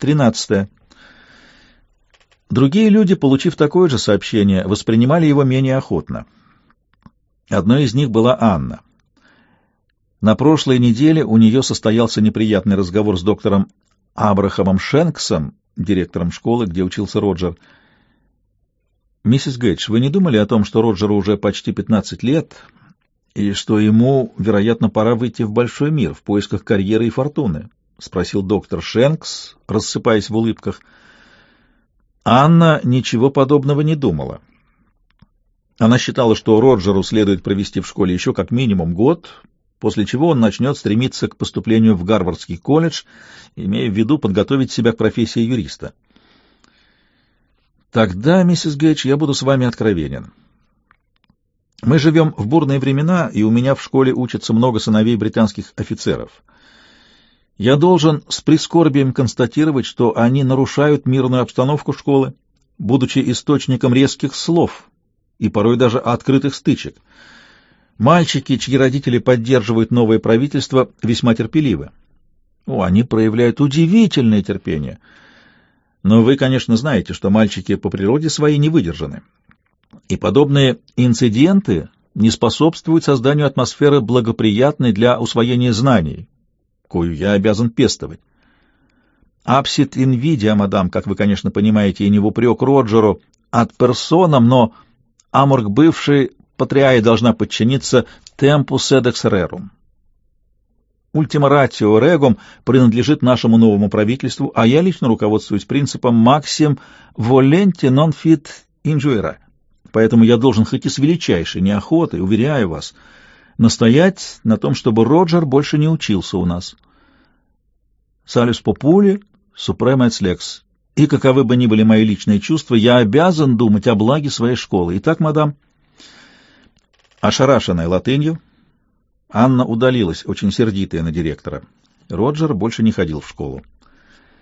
13. Другие люди, получив такое же сообщение, воспринимали его менее охотно. Одной из них была Анна. На прошлой неделе у нее состоялся неприятный разговор с доктором Абрахамом Шенксом, директором школы, где учился Роджер. «Миссис Гейдж, вы не думали о том, что Роджеру уже почти 15 лет, и что ему, вероятно, пора выйти в большой мир в поисках карьеры и фортуны?» — спросил доктор Шенкс, рассыпаясь в улыбках. Анна ничего подобного не думала. Она считала, что Роджеру следует провести в школе еще как минимум год, после чего он начнет стремиться к поступлению в Гарвардский колледж, имея в виду подготовить себя к профессии юриста. Тогда, миссис Гейдж, я буду с вами откровенен. Мы живем в бурные времена, и у меня в школе учатся много сыновей британских офицеров. Я должен с прискорбием констатировать, что они нарушают мирную обстановку школы, будучи источником резких слов и порой даже открытых стычек. Мальчики, чьи родители поддерживают новое правительство, весьма терпеливы. О, они проявляют удивительное терпение. Но вы, конечно, знаете, что мальчики по природе своей не выдержаны. И подобные инциденты не способствуют созданию атмосферы благоприятной для усвоения знаний, кою я обязан пестовать. Апсит инвидия, мадам, как вы, конечно, понимаете, и не в упрек Роджеру, от персонам, но Аморг бывший патриаи должна подчиниться tempus edex rerum. Ultima ratio regum принадлежит нашему новому правительству, а я лично руководствуюсь принципом maxim volenti non fit injuera. Поэтому я должен хоть и с величайшей неохотой, уверяю вас, настоять на том, чтобы Роджер больше не учился у нас. Салюс попули, супрема lex. И каковы бы ни были мои личные чувства, я обязан думать о благе своей школы. Итак, мадам, Ошарашенная латынью, Анна удалилась, очень сердитая на директора. Роджер больше не ходил в школу.